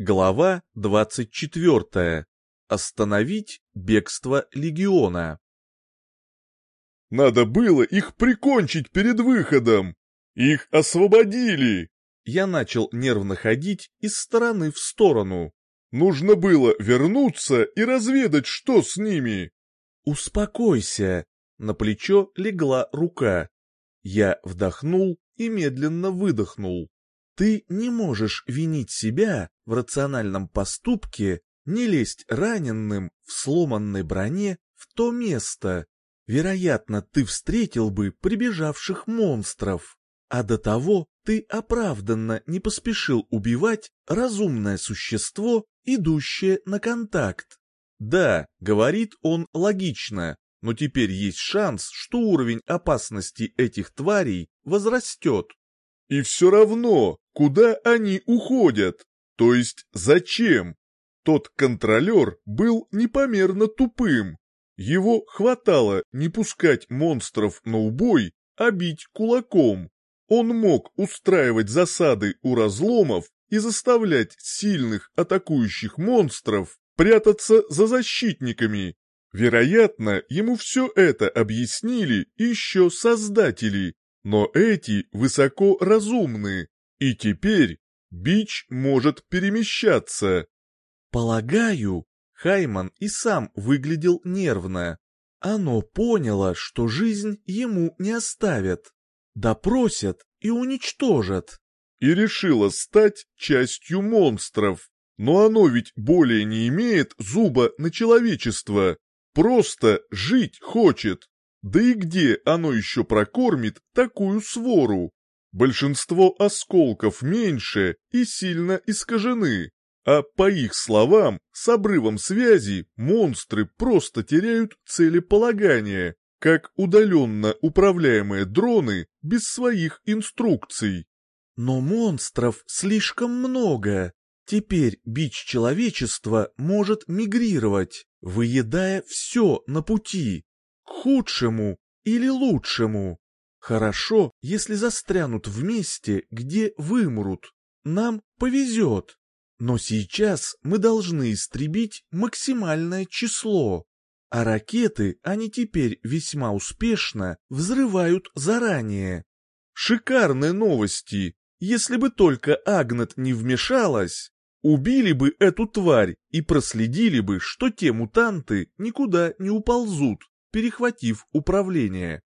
Глава 24. Остановить бегство легиона. Надо было их прикончить перед выходом. Их освободили. Я начал нервно ходить из стороны в сторону. Нужно было вернуться и разведать, что с ними. Успокойся. На плечо легла рука. Я вдохнул и медленно выдохнул. Ты не можешь винить себя в рациональном поступке, не лезть раненым в сломанной броне в то место. Вероятно, ты встретил бы прибежавших монстров, а до того ты оправданно не поспешил убивать разумное существо, идущее на контакт. Да, говорит он логично, но теперь есть шанс, что уровень опасности этих тварей возрастет. И все равно, куда они уходят? То есть зачем? Тот контролер был непомерно тупым. Его хватало не пускать монстров на убой, а бить кулаком. Он мог устраивать засады у разломов и заставлять сильных атакующих монстров прятаться за защитниками. Вероятно, ему все это объяснили еще создатели, но эти высоко разумны, и теперь бич может перемещаться. Полагаю, Хайман и сам выглядел нервно. Оно поняло, что жизнь ему не оставят. Допросят и уничтожат. И решило стать частью монстров. Но оно ведь более не имеет зуба на человечество. Просто жить хочет. Да и где оно еще прокормит такую свору? Большинство осколков меньше и сильно искажены, а по их словам, с обрывом связи монстры просто теряют целеполагание, как удаленно управляемые дроны без своих инструкций. Но монстров слишком много. Теперь бич человечества может мигрировать, выедая все на пути худшему или лучшему. Хорошо, если застрянут в месте, где вымрут. Нам повезет. Но сейчас мы должны истребить максимальное число. А ракеты они теперь весьма успешно взрывают заранее. Шикарные новости. Если бы только Агнет не вмешалась, убили бы эту тварь и проследили бы, что те мутанты никуда не уползут перехватив управление.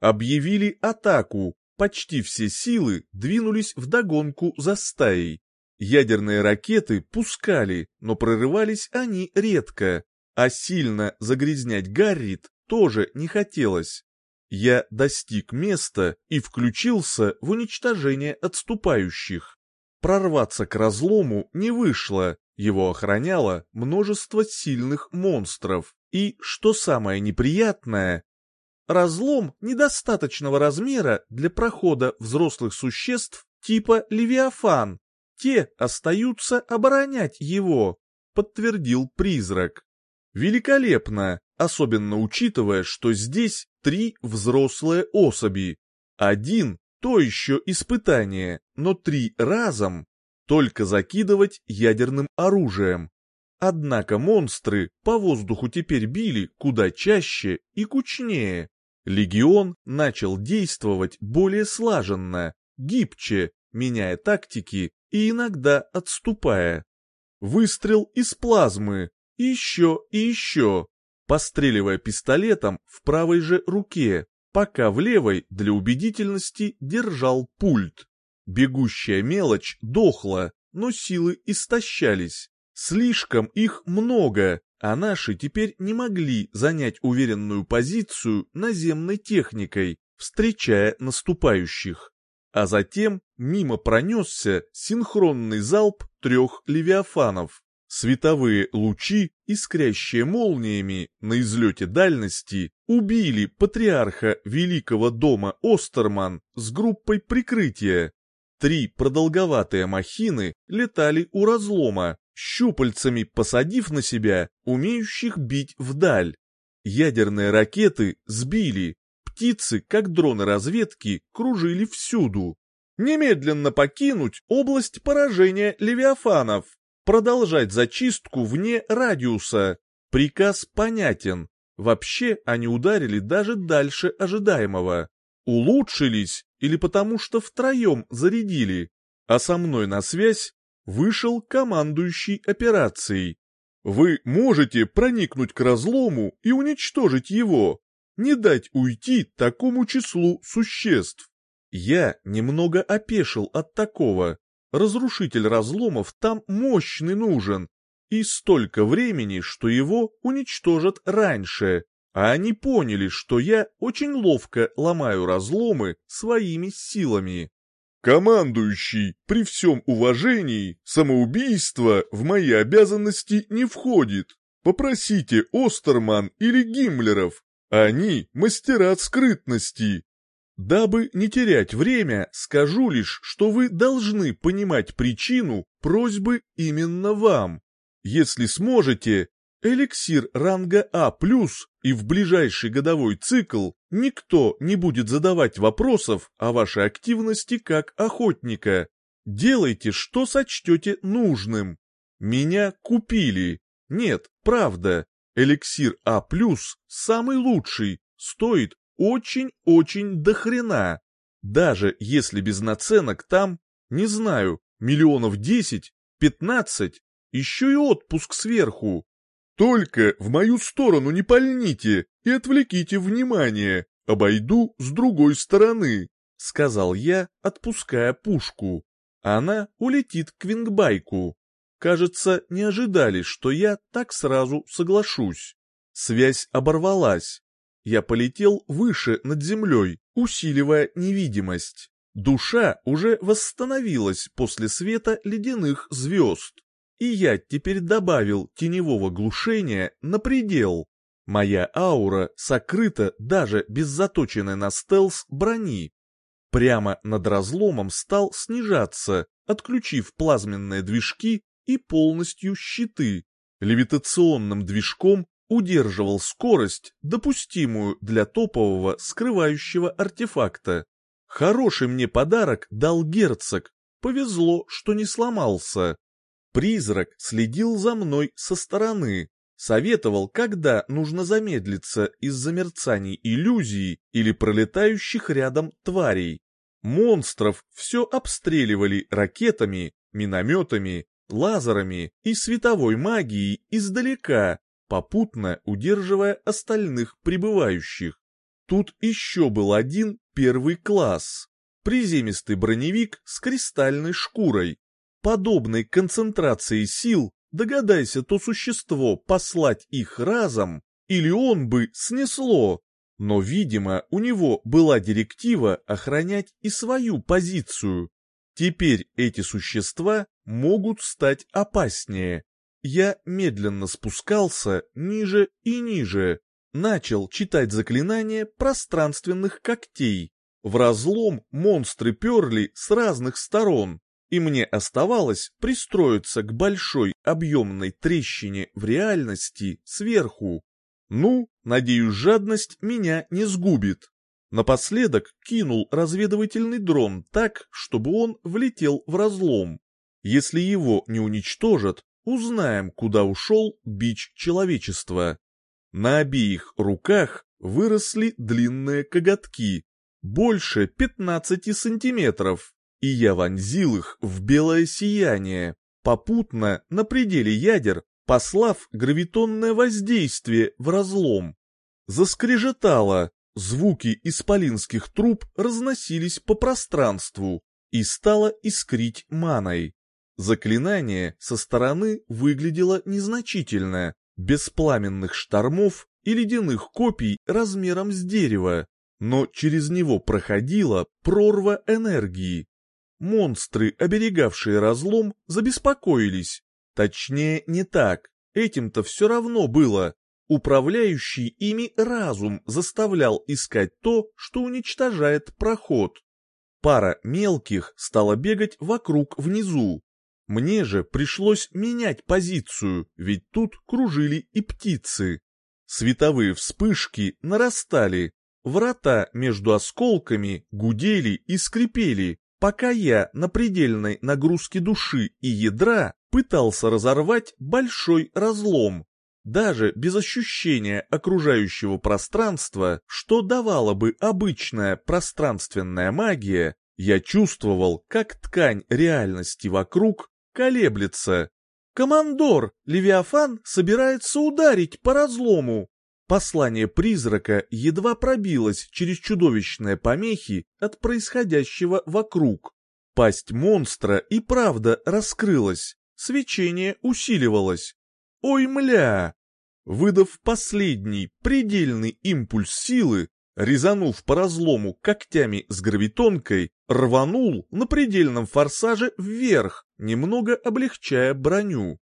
Объявили атаку, почти все силы двинулись в догонку за стаей. Ядерные ракеты пускали, но прорывались они редко, а сильно загрязнять Гаррит тоже не хотелось. Я достиг места и включился в уничтожение отступающих. Прорваться к разлому не вышло, его охраняло множество сильных монстров. И, что самое неприятное, разлом недостаточного размера для прохода взрослых существ типа Левиафан. Те остаются оборонять его, подтвердил призрак. Великолепно, особенно учитывая, что здесь три взрослые особи. Один — то еще испытание, но три разом — только закидывать ядерным оружием. Однако монстры по воздуху теперь били куда чаще и кучнее. Легион начал действовать более слаженно, гибче, меняя тактики и иногда отступая. Выстрел из плазмы, еще и еще, постреливая пистолетом в правой же руке, пока в левой для убедительности держал пульт. Бегущая мелочь дохла, но силы истощались. Слишком их много, а наши теперь не могли занять уверенную позицию наземной техникой, встречая наступающих. А затем мимо пронесся синхронный залп трех левиафанов. Световые лучи, искрящие молниями на излете дальности, убили патриарха Великого дома Остерман с группой прикрытия. Три продолговатые махины летали у разлома, щупальцами посадив на себя умеющих бить вдаль. Ядерные ракеты сбили, птицы, как дроны разведки, кружили всюду. Немедленно покинуть область поражения левиафанов. Продолжать зачистку вне радиуса. Приказ понятен. Вообще они ударили даже дальше ожидаемого. Улучшились или потому что втроем зарядили. А со мной на связь вышел командующий операцией. Вы можете проникнуть к разлому и уничтожить его, не дать уйти такому числу существ. Я немного опешил от такого. Разрушитель разломов там мощный нужен, и столько времени, что его уничтожат раньше. А они поняли, что я очень ловко ломаю разломы своими силами. Командующий, при всем уважении, самоубийство в мои обязанности не входит. Попросите Остерман или Гиммлеров. Они мастера скрытности. Дабы не терять время, скажу лишь, что вы должны понимать причину просьбы именно вам. Если сможете, эликсир ранга А+, и в ближайший годовой цикл никто не будет задавать вопросов о вашей активности как охотника. Делайте, что сочтете нужным. Меня купили. Нет, правда, эликсир А+, самый лучший, стоит очень-очень дохрена. Даже если без наценок там, не знаю, миллионов десять, пятнадцать, еще и отпуск сверху. Только в мою сторону не пальните и отвлеките внимание, обойду с другой стороны, сказал я, отпуская пушку. Она улетит к вингбайку. Кажется, не ожидали, что я так сразу соглашусь. Связь оборвалась. Я полетел выше над землей, усиливая невидимость. Душа уже восстановилась после света ледяных звезд и я теперь добавил теневого глушения на предел. Моя аура сокрыта даже без заточенной на стелс брони. Прямо над разломом стал снижаться, отключив плазменные движки и полностью щиты. Левитационным движком удерживал скорость, допустимую для топового скрывающего артефакта. Хороший мне подарок дал герцог, повезло, что не сломался. Призрак следил за мной со стороны, советовал, когда нужно замедлиться из-за мерцаний иллюзий или пролетающих рядом тварей. Монстров все обстреливали ракетами, минометами, лазерами и световой магией издалека, попутно удерживая остальных прибывающих. Тут еще был один первый класс. Приземистый броневик с кристальной шкурой, подобной концентрации сил, догадайся то существо послать их разом, или он бы снесло. Но, видимо, у него была директива охранять и свою позицию. Теперь эти существа могут стать опаснее. Я медленно спускался ниже и ниже, начал читать заклинания пространственных когтей. В разлом монстры перли с разных сторон, и мне оставалось пристроиться к большой объемной трещине в реальности сверху. Ну, надеюсь, жадность меня не сгубит. Напоследок кинул разведывательный дрон так, чтобы он влетел в разлом. Если его не уничтожат, узнаем, куда ушел бич человечества. На обеих руках выросли длинные коготки, больше 15 сантиметров и я вонзил их в белое сияние, попутно на пределе ядер, послав гравитонное воздействие в разлом. Заскрежетало, звуки исполинских труб разносились по пространству и стало искрить маной. Заклинание со стороны выглядело незначительно, без пламенных штормов и ледяных копий размером с дерево, но через него проходила прорва энергии, Монстры, оберегавшие разлом, забеспокоились. Точнее, не так. Этим-то все равно было. Управляющий ими разум заставлял искать то, что уничтожает проход. Пара мелких стала бегать вокруг внизу. Мне же пришлось менять позицию, ведь тут кружили и птицы. Световые вспышки нарастали, врата между осколками гудели и скрипели, пока я на предельной нагрузке души и ядра пытался разорвать большой разлом, даже без ощущения окружающего пространства, что давала бы обычная пространственная магия, я чувствовал, как ткань реальности вокруг колеблется. «Командор, Левиафан собирается ударить по разлому!» Послание призрака едва пробилось через чудовищные помехи от происходящего вокруг. Пасть монстра и правда раскрылась, свечение усиливалось. Ой, мля! Выдав последний, предельный импульс силы, резанув по разлому когтями с гравитонкой, рванул на предельном форсаже вверх, немного облегчая броню.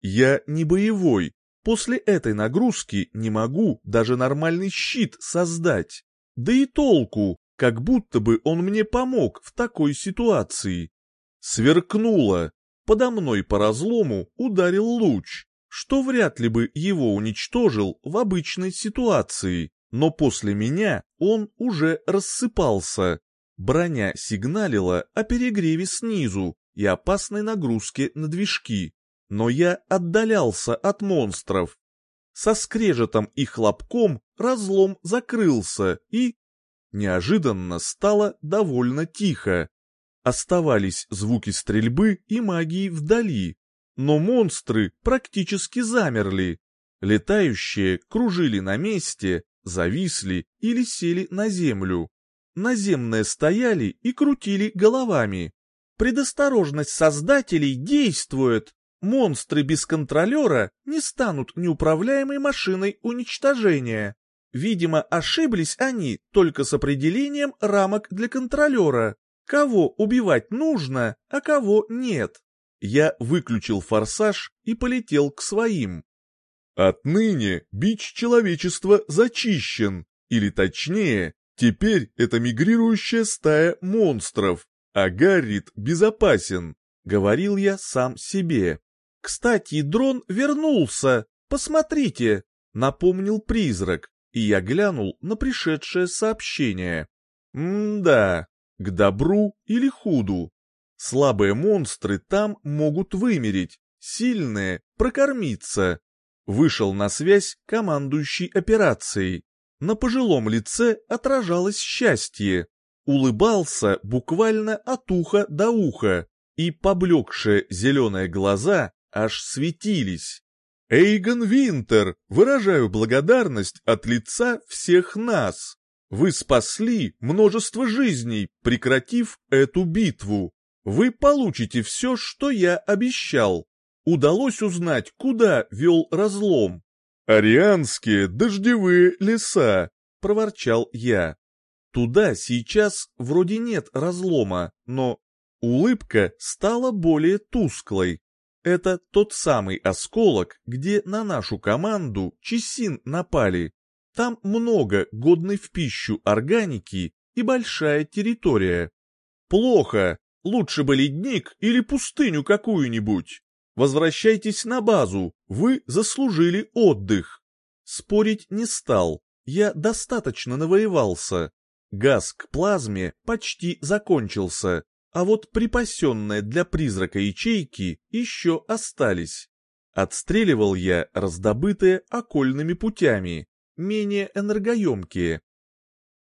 Я не боевой, после этой нагрузки не могу даже нормальный щит создать. Да и толку, как будто бы он мне помог в такой ситуации. Сверкнуло. Подо мной по разлому ударил луч, что вряд ли бы его уничтожил в обычной ситуации, но после меня он уже рассыпался. Броня сигналила о перегреве снизу и опасной нагрузке на движки, но я отдалялся от монстров. Со скрежетом и хлопком разлом закрылся и... Неожиданно стало довольно тихо. Оставались звуки стрельбы и магии вдали, но монстры практически замерли. Летающие кружили на месте, зависли или сели на землю. Наземные стояли и крутили головами. Предосторожность создателей действует. Монстры без контролера не станут неуправляемой машиной уничтожения. Видимо, ошиблись они только с определением рамок для контролера. Кого убивать нужно, а кого нет. Я выключил форсаж и полетел к своим. Отныне бич человечества зачищен, или точнее, теперь это мигрирующая стая монстров, а Гаррит безопасен, говорил я сам себе. Кстати, дрон вернулся, посмотрите, напомнил призрак, и я глянул на пришедшее сообщение. М-да, к добру или худу. Слабые монстры там могут вымереть, сильные — прокормиться. Вышел на связь командующий операцией. На пожилом лице отражалось счастье. Улыбался буквально от уха до уха, и поблекшие зеленые глаза аж светились. «Эйгон Винтер, выражаю благодарность от лица всех нас. Вы спасли множество жизней, прекратив эту битву вы получите все, что я обещал. Удалось узнать, куда вел разлом. «Арианские дождевые леса», — проворчал я. Туда сейчас вроде нет разлома, но улыбка стала более тусклой. Это тот самый осколок, где на нашу команду Чесин напали. Там много годной в пищу органики и большая территория. Плохо, Лучше бы ледник или пустыню какую-нибудь. Возвращайтесь на базу, вы заслужили отдых. Спорить не стал, я достаточно навоевался. Газ к плазме почти закончился, а вот припасенные для призрака ячейки еще остались. Отстреливал я раздобытые окольными путями, менее энергоемкие,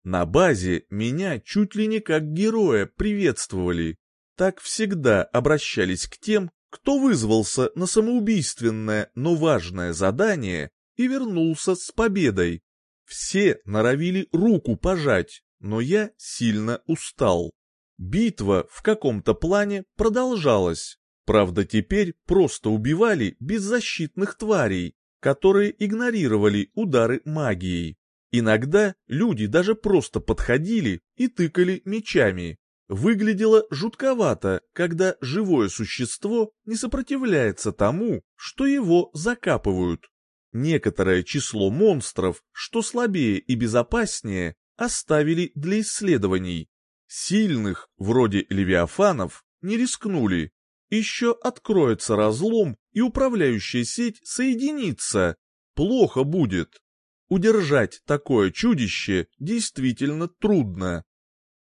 на базе меня чуть ли не как героя приветствовали. Так всегда обращались к тем, кто вызвался на самоубийственное, но важное задание и вернулся с победой. Все норовили руку пожать, но я сильно устал. Битва в каком-то плане продолжалась. Правда, теперь просто убивали беззащитных тварей, которые игнорировали удары магией. Иногда люди даже просто подходили и тыкали мечами. Выглядело жутковато, когда живое существо не сопротивляется тому, что его закапывают. Некоторое число монстров, что слабее и безопаснее, оставили для исследований. Сильных, вроде левиафанов, не рискнули. Еще откроется разлом, и управляющая сеть соединится. Плохо будет. Удержать такое чудище действительно трудно.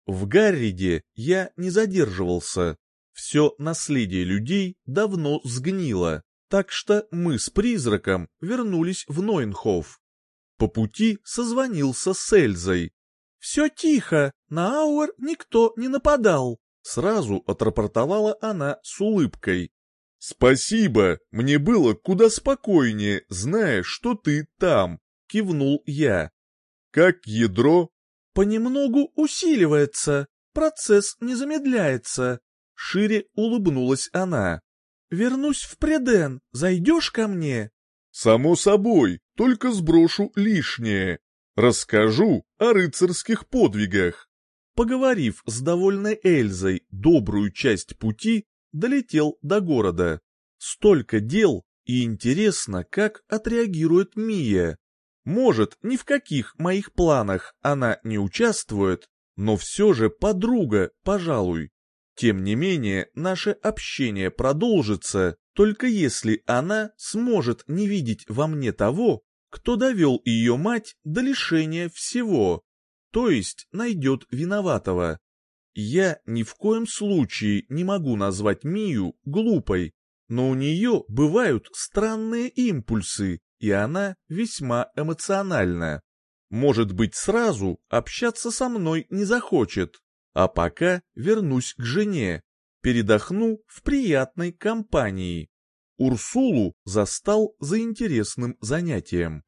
В Гарриде я не задерживался. Все наследие людей давно сгнило, так что мы с призраком вернулись в Нойнхоф. По пути созвонился с Эльзой. «Все тихо, на Ауэр никто не нападал», — сразу отрапортовала она с улыбкой. «Спасибо, мне было куда спокойнее, зная, что ты там», — кивнул я. «Как ядро?» «Понемногу усиливается, процесс не замедляется», — шире улыбнулась она. «Вернусь в Преден, зайдешь ко мне?» «Само собой, только сброшу лишнее. Расскажу о рыцарских подвигах». Поговорив с довольной Эльзой добрую часть пути, долетел до города. Столько дел, и интересно, как отреагирует Мия. Может, ни в каких моих планах она не участвует, но все же подруга, пожалуй. Тем не менее, наше общение продолжится, только если она сможет не видеть во мне того, кто довел ее мать до лишения всего, то есть найдет виноватого. Я ни в коем случае не могу назвать Мию глупой, но у нее бывают странные импульсы, и она весьма эмоциональна. Может быть, сразу общаться со мной не захочет, а пока вернусь к жене, передохну в приятной компании. Урсулу застал за интересным занятием.